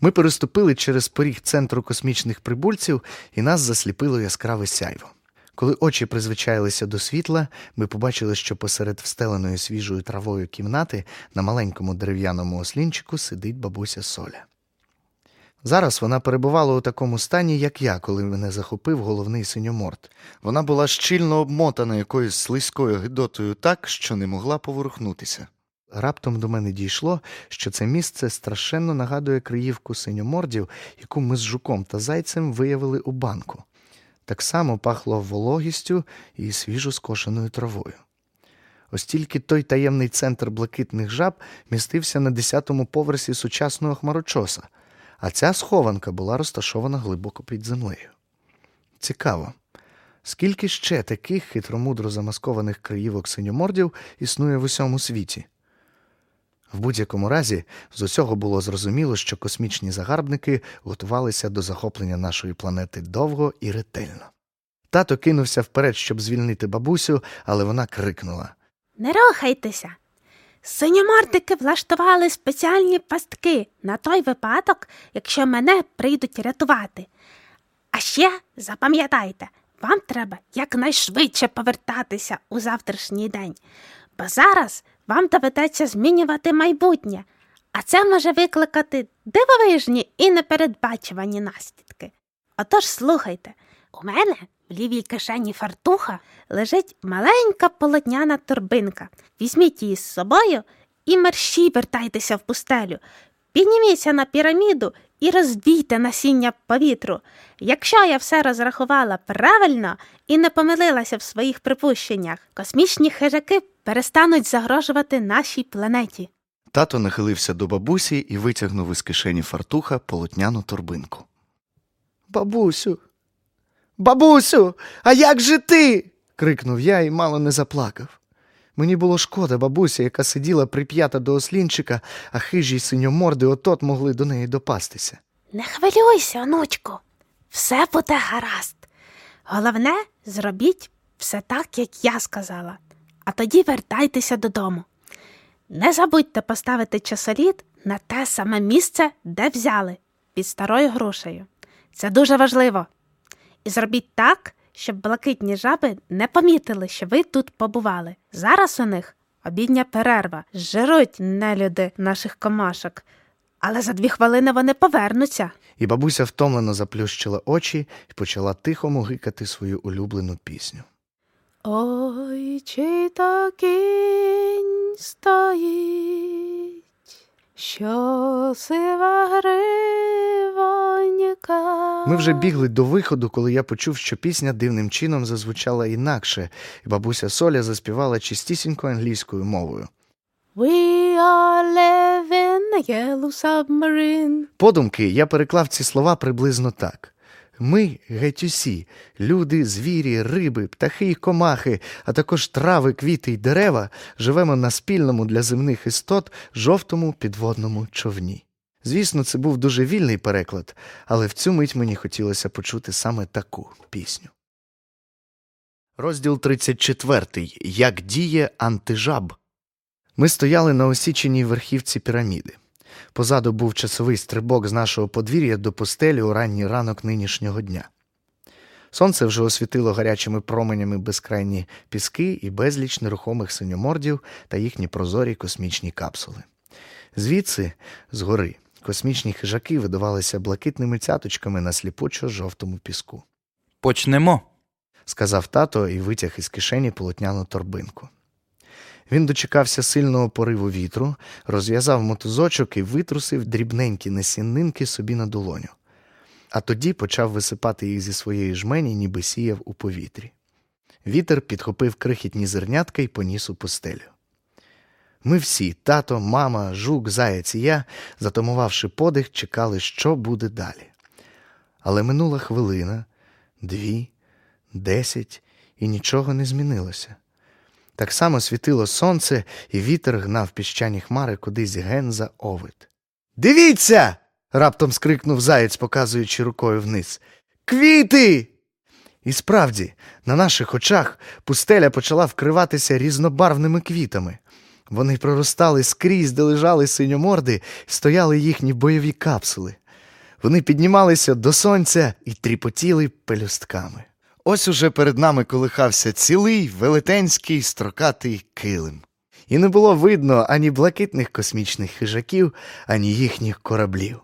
Ми переступили через поріг центру космічних прибульців, і нас засліпило яскраве сяйво. Коли очі призвичаїлися до світла, ми побачили, що посеред встеленої свіжою травою кімнати на маленькому дерев'яному ослінчику сидить бабуся Соля. Зараз вона перебувала у такому стані, як я, коли мене захопив головний синьоморт. Вона була щільно обмотана якоюсь слизькою гидотою так, що не могла поворухнутися. Раптом до мене дійшло, що це місце страшенно нагадує криївку синьомордів, яку ми з жуком та зайцем виявили у банку. Так само пахло вологістю і свіжо скошеною травою. Ось тільки той таємний центр блакитних жаб містився на 10-му поверсі сучасного хмарочоса, а ця схованка була розташована глибоко під землею. Цікаво, скільки ще таких хитромудро замаскованих криївок синьомордів існує в усьому світі? В будь-якому разі, з усього було зрозуміло, що космічні загарбники готувалися до захоплення нашої планети довго і ретельно. Тато кинувся вперед, щоб звільнити бабусю, але вона крикнула. Не рухайтеся. Синьомордики влаштували спеціальні пастки на той випадок, якщо мене прийдуть рятувати. А ще запам'ятайте, вам треба якнайшвидше повертатися у завтрашній день, бо зараз вам доведеться змінювати майбутнє, а це може викликати дивовижні і непередбачувані наслідки. Отож слухайте, у мене в лівій кишені фартуха лежить маленька полотняна торбинка. Візьміть її з собою і мерщій вертайтеся в пустелю. Підніміться на піраміду і розвійте насіння повітру. Якщо я все розрахувала правильно і не помилилася в своїх припущеннях, космічні хижаки перестануть загрожувати нашій планеті. Тато нахилився до бабусі і витягнув із кишені фартуха полотняну торбинку. Бабусю, бабусю, а як же ти? крикнув я і мало не заплакав. Мені було шкода бабусі, яка сиділа прип'ята до ослінчика, а хижі й синьоморди отот могли до неї допастися. Не хвилюйся, онучку, все буде гаразд. Головне, зробіть все так, як я сказала, а тоді вертайтеся додому. Не забудьте поставити часоліт на те саме місце, де взяли, під старою грушею. Це дуже важливо. І зробіть так, щоб блакитні жаби не помітили, що ви тут побували. Зараз у них обідня перерва, жируть нелюди наших комашок, але за дві хвилини вони повернуться. І бабуся втомлено заплющила очі і почала тихо мугикати свою улюблену пісню. Ой, чи та кінь стоїть, що сива гривонька. Ми вже бігли до виходу, коли я почув, що пісня дивним чином зазвучала інакше, і бабуся Соля заспівала чистісінько англійською мовою. We are living a yellow submarine. Подумки я переклав ці слова приблизно так. Ми, геть усі, люди, звірі, риби, птахи й комахи, а також трави, квіти й дерева, живемо на спільному для земних істот жовтому підводному човні. Звісно, це був дуже вільний переклад, але в цю мить мені хотілося почути саме таку пісню. Розділ 34. Як діє антижаб. Ми стояли на осіченій верхівці піраміди. Позаду був часовий стрибок з нашого подвір'я до постелі у ранній ранок нинішнього дня. Сонце вже освітило гарячими променями безкрайні піски і безліч нерухомих синьомордів та їхні прозорі космічні капсули. Звідси, згори, космічні хижаки видавалися блакитними цяточками на сліпучо жовтому піску. Почнемо. сказав тато і витяг із кишені полотняну торбинку. Він дочекався сильного пориву вітру, розв'язав мотузочок і витрусив дрібненькі насіннинки собі на долоню, а тоді почав висипати їх зі своєї жмені, ніби сіяв у повітрі. Вітер підхопив крихітні зернятка і поніс у постелю. Ми всі, тато, мама, жук, заяць і я, затамувавши подих, чекали, що буде далі. Але минула хвилина, дві, десять, і нічого не змінилося. Так само світило сонце, і вітер гнав піщані хмари кудись ген за овид. Дивіться. раптом скрикнув заєць, показуючи рукою вниз. Квіти. І справді, на наших очах пустеля почала вкриватися різнобарвними квітами. Вони проростали скрізь, де лежали синьоморди, стояли їхні бойові капсули. Вони піднімалися до сонця і тріпотіли пелюстками. Ось уже перед нами колихався цілий велетенський строкатий килим. І не було видно ані блакитних космічних хижаків, ані їхніх кораблів.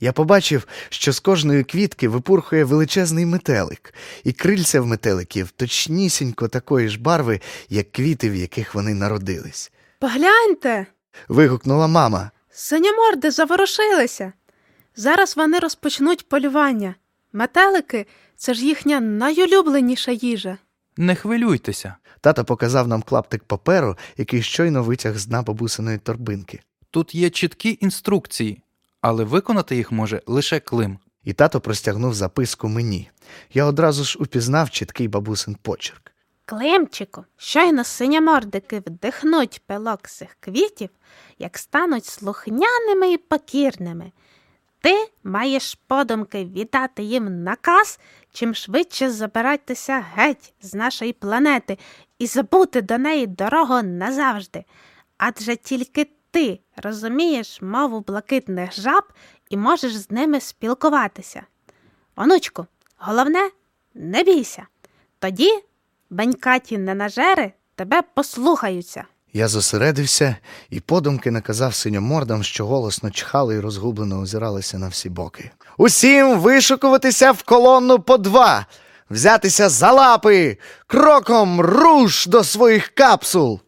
Я побачив, що з кожної квітки випурхує величезний метелик, і крильця в метеликів точнісінько такої ж барви, як квіти, в яких вони народились. Погляньте, Вигукнула мама. синьоморди заворушилися. Зараз вони розпочнуть полювання. Метелики це ж їхня найулюбленіша їжа. Не хвилюйтеся. Тато показав нам клаптик паперу, який щойно витяг з дна бабусиної торбинки. Тут є чіткі інструкції, але виконати їх може лише Клим. І тато простягнув записку мені. Я одразу ж упізнав чіткий бабусин почерк. Климчику, щойно синямордики вдихнуть пилок цих квітів, як стануть слухняними і покірними. Ти маєш подумки віддати їм наказ, чим швидше забиратися геть з нашої планети і забути до неї дорогу назавжди. Адже тільки ти розумієш мову блакитних жаб і можеш з ними спілкуватися. Онучку, головне, не бійся. Тоді банькаті ненажери тебе послухаються. Я зосередився і подумки наказав синьомордам, що голосно чхали і розгублено озиралися на всі боки. Усім вишукуватися в колонну по два, взятися за лапи, кроком руш до своїх капсул.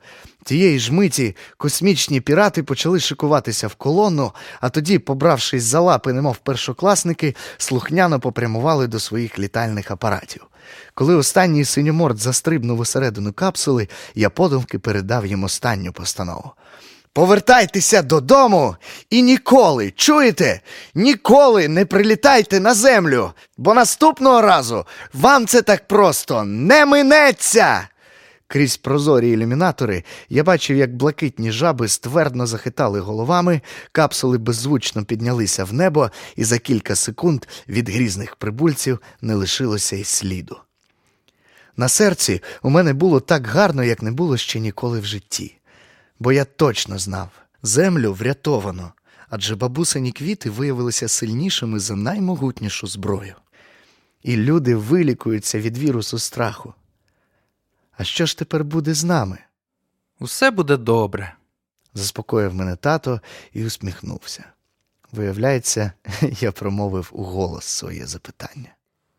Тієї ж миті космічні пірати почали шикуватися в колону, а тоді, побравшись за лапи, немов першокласники, слухняно попрямували до своїх літальних апаратів. Коли останній синьоморт застрибнув усередину капсули, я подумки передав їм останню постанову. Повертайтеся додому і ніколи, чуєте? Ніколи не прилітайте на землю, бо наступного разу вам це так просто не минеться. Крізь прозорі ілюмінатори я бачив, як блакитні жаби ствердно захитали головами, капсули беззвучно піднялися в небо, і за кілька секунд від грізних прибульців не лишилося й сліду. На серці у мене було так гарно, як не було ще ніколи в житті. Бо я точно знав, землю врятовано, адже бабусині квіти виявилися сильнішими за наймогутнішу зброю. І люди вилікуються від вірусу страху. А що ж тепер буде з нами? Усе буде добре. заспокоїв мене тато і усміхнувся. Виявляється, я промовив у голос своє запитання.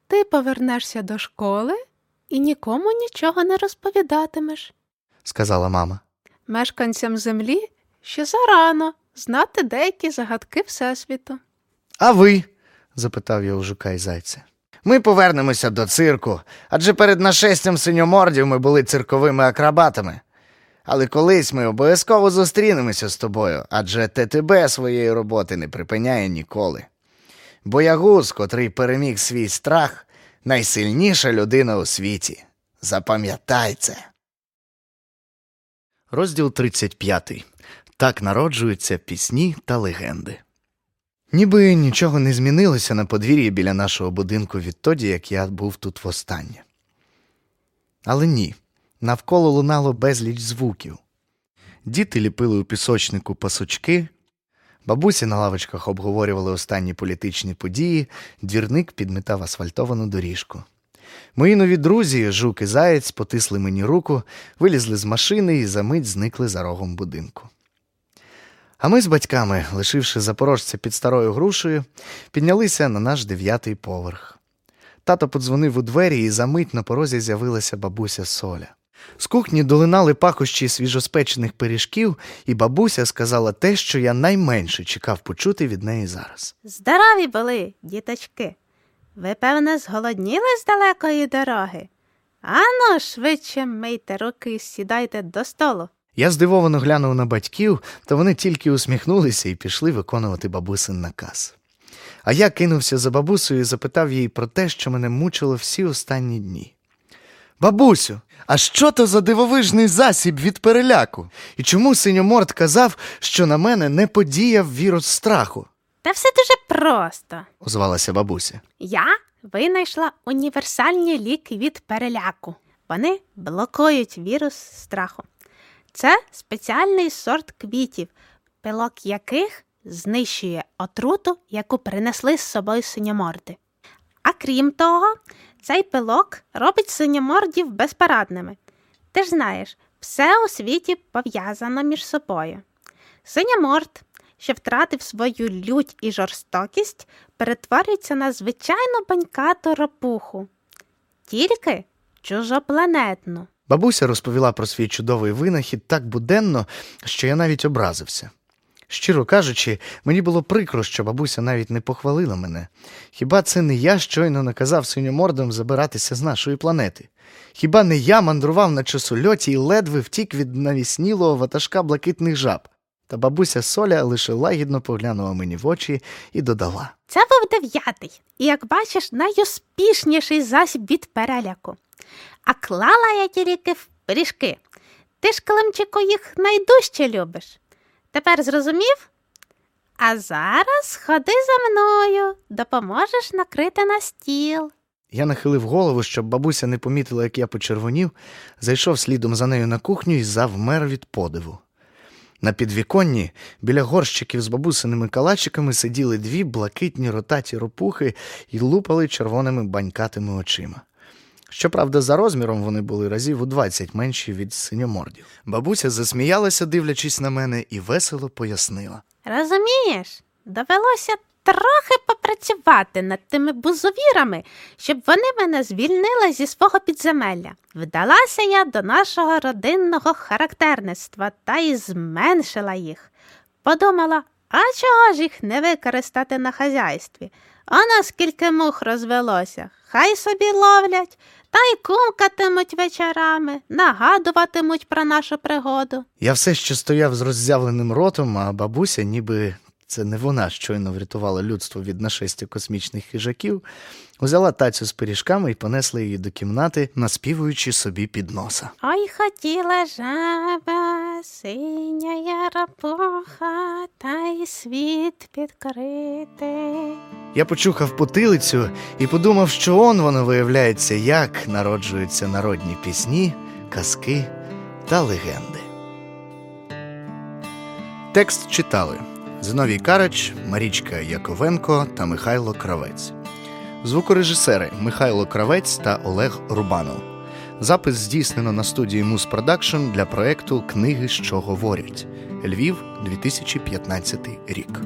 Ти повернешся до школи і нікому нічого не розповідатимеш. сказала мама. Мешканцям землі ще зарано знати деякі загадки Всесвіту. А ви? запитав я у жука й зайця. Ми повернемося до цирку, адже перед нашестям синьомордів ми були цирковими акробатами. Але колись ми обов'язково зустрінемося з тобою, адже ТТБ своєї роботи не припиняє ніколи. Боягуз, котрий переміг свій страх, найсильніша людина у світі. Запам'ятай це. Розділ 35. Так народжуються пісні та легенди. Ніби нічого не змінилося на подвір'ї біля нашого будинку відтоді, як я був тут востаннє. Але ні, навколо лунало безліч звуків. Діти ліпили у пісочнику пасочки, бабусі на лавочках обговорювали останні політичні події, двірник підмітав асфальтовану доріжку. Мої нові друзі, жук і заєць, потисли мені руку, вилізли з машини і за мить зникли за рогом будинку. А ми з батьками, лишивши запорожця під старою грушею, піднялися на наш дев'ятий поверх. Тато подзвонив у двері, і за мить на порозі з'явилася бабуся Соля. З кухні долинали пахощі свіжоспечених пиріжків, і бабуся сказала те, що я найменше чекав почути від неї зараз. Здорові були, діточки. Ви, певне, зголодніли з далекої дороги. Ану, швидше мийте руки сідайте до столу. Я здивовано глянув на батьків, та вони тільки усміхнулися і пішли виконувати бабусин наказ. А я кинувся за бабусею і запитав її про те, що мене мучило всі останні дні. Бабусю, а що то за дивовижний засіб від переляку? І чому синьоморд казав, що на мене не подіяв вірус страху? Та все дуже просто. озвалася бабуся. Я винайшла універсальні ліки від переляку. Вони блокують вірус страху. Це спеціальний сорт квітів, пилок яких знищує отруту, яку принесли з собою синьоморди. А крім того, цей пилок робить синьомордів безпарадними. Ти ж знаєш, все у світі пов'язано між собою. Синьоморд, що втратив свою лють і жорстокість, перетворюється на звичайну банькату ропуху. Тільки чужопланетну. Бабуся розповіла про свій чудовий винахід так буденно, що я навіть образився. Щиро кажучи, мені було прикро, що бабуся навіть не похвалила мене. Хіба це не я щойно наказав синьомордам забиратися з нашої планети? Хіба не я мандрував на часольоті і ледве втік від навіснілого ватажка блакитних жаб? Та бабуся Соля лише лагідно поглянула мені в очі і додала. Це був дев'ятий, і, як бачиш, найуспішніший засіб від переляку. А клала я тільки в пиріжки. Ти ж, Климчику, їх найдужче любиш. Тепер зрозумів? А зараз ходи за мною, допоможеш накрити на стіл. Я нахилив голову, щоб бабуся не помітила, як я почервонів, зайшов слідом за нею на кухню і завмер від подиву. На підвіконні біля горщиків з бабусиними калачиками сиділи дві блакитні ротаті ропухи і лупали червоними банькатими очима. Щоправда, за розміром вони були разів у двадцять менші від синьомордів. Бабуся засміялася, дивлячись на мене, і весело пояснила. Розумієш, довелося трохи попрацювати над тими бузовірами, щоб вони мене звільнили зі свого підземелля. Вдалася я до нашого родинного характерництва та й зменшила їх. Подумала, а чого ж їх не використати на хазяйстві? А наскільки мух розвелося, хай собі ловлять, та й кумкатимуть вечорами, нагадуватимуть про нашу пригоду. Я все ще стояв з роззявленим ротом, а бабуся, ніби це не вона щойно врятувала людство від нашестя космічних хижаків, узяла тацю з пиріжками і понесла її до кімнати, наспівуючи собі під носа. Ой, хотіла жаба, синя яропуха, та й світ підкрити. Я почухав потилицю і подумав, що он воно виявляється, як народжуються народні пісні, казки та легенди. Текст читали Зиновій Карач, Марічка Яковенко та Михайло Кравець. Звукорежисери Михайло Кравець та Олег Рубанов. Запис здійснено на студії Мус Продакшн для проекту Книги, що говорять Львів, 2015 рік.